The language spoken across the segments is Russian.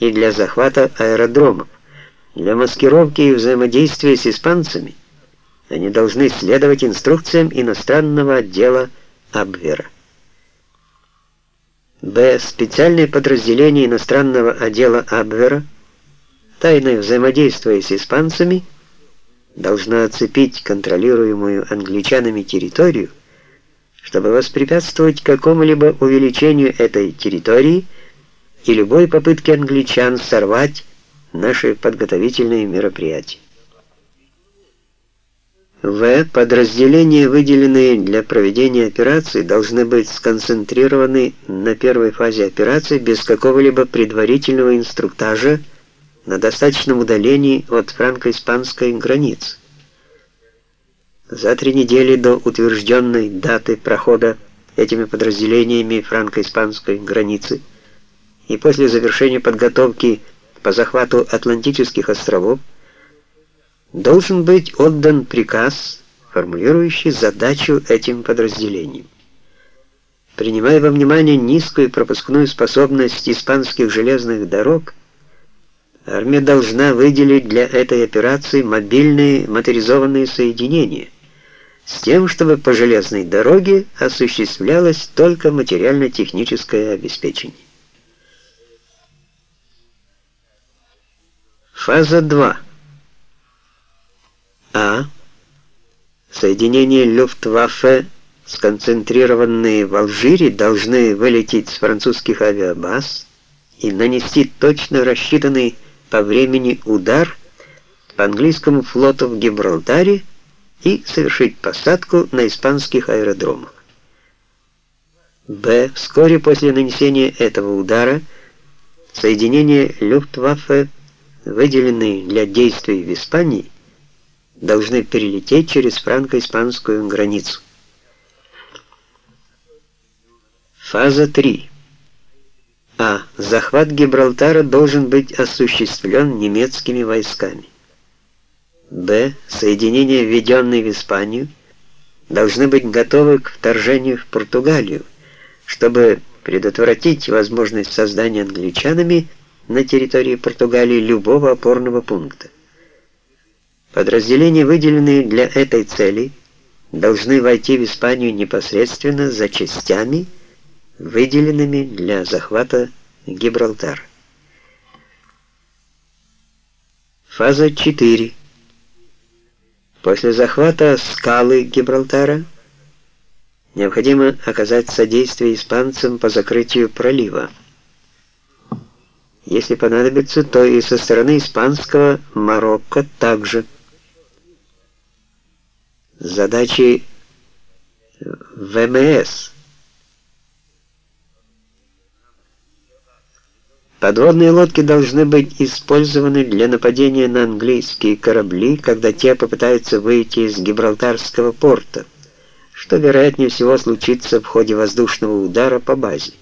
и для захвата аэродромов. Для маскировки и взаимодействия с испанцами они должны следовать инструкциям иностранного отдела Абвера. Б. Специальные подразделения иностранного отдела Абвера, тайно взаимодействуя с испанцами, должна оцепить контролируемую англичанами территорию, чтобы воспрепятствовать какому-либо увеличению этой территории и любой попытке англичан сорвать наши подготовительные мероприятия. В. Подразделения, выделенные для проведения операции, должны быть сконцентрированы на первой фазе операции без какого-либо предварительного инструктажа на достаточном удалении от франко-испанской границы. За три недели до утвержденной даты прохода этими подразделениями франко-испанской границы и после завершения подготовки по захвату Атлантических островов должен быть отдан приказ, формулирующий задачу этим подразделениям. Принимая во внимание низкую пропускную способность испанских железных дорог, армия должна выделить для этой операции мобильные моторизованные соединения, с тем, чтобы по железной дороге осуществлялось только материально-техническое обеспечение. Фаза 2. А. Соединения Люфтваффе, сконцентрированные в Алжире, должны вылететь с французских авиабаз и нанести точно рассчитанный по времени удар по английскому флоту в Гибралтаре и совершить посадку на испанских аэродромах. Б. Вскоре после нанесения этого удара соединения Люфтваффе выделенные для действий в Испании, должны перелететь через франко-испанскую границу. Фаза 3. А. Захват Гибралтара должен быть осуществлен немецкими войсками. Б. Соединения, введенные в Испанию, должны быть готовы к вторжению в Португалию, чтобы предотвратить возможность создания англичанами на территории Португалии любого опорного пункта. Подразделения, выделенные для этой цели, должны войти в Испанию непосредственно за частями, выделенными для захвата Гибралтара. Фаза 4. После захвата скалы Гибралтара необходимо оказать содействие испанцам по закрытию пролива. Если понадобится, то и со стороны испанского Марокко также. Задачи ВМС. Подводные лодки должны быть использованы для нападения на английские корабли, когда те попытаются выйти из Гибралтарского порта, что вероятнее всего случится в ходе воздушного удара по базе.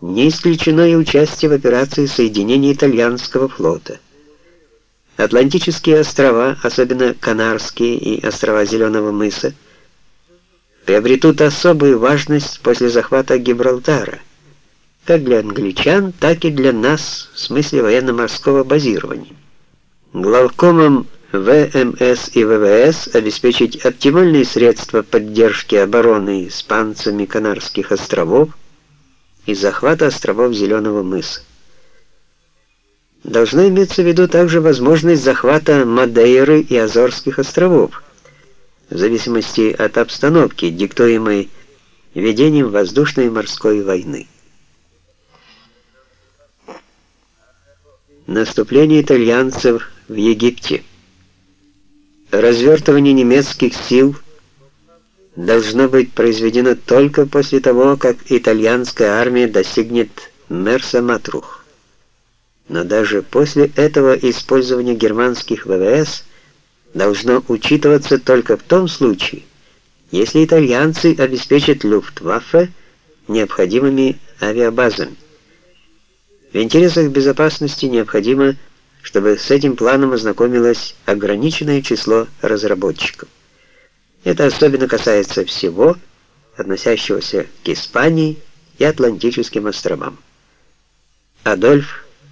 Не исключено и участие в операции соединения итальянского флота. Атлантические острова, особенно Канарские и острова Зеленого мыса, приобретут особую важность после захвата Гибралтара, как для англичан, так и для нас в смысле военно-морского базирования. Главкомом ВМС и ВВС обеспечить оптимальные средства поддержки обороны испанцами Канарских островов, и захвата островов Зеленого мыса. Должна иметься в виду также возможность захвата Мадейры и Азорских островов, в зависимости от обстановки, диктуемой ведением воздушной и морской войны. Наступление итальянцев в Египте. Развертывание немецких сил – должно быть произведено только после того, как итальянская армия достигнет Мерса-Матрух. Но даже после этого использование германских ВВС должно учитываться только в том случае, если итальянцы обеспечат Люфтваффе необходимыми авиабазами. В интересах безопасности необходимо, чтобы с этим планом ознакомилось ограниченное число разработчиков. Это особенно касается всего, относящегося к Испании и Атлантическим островам. Адольф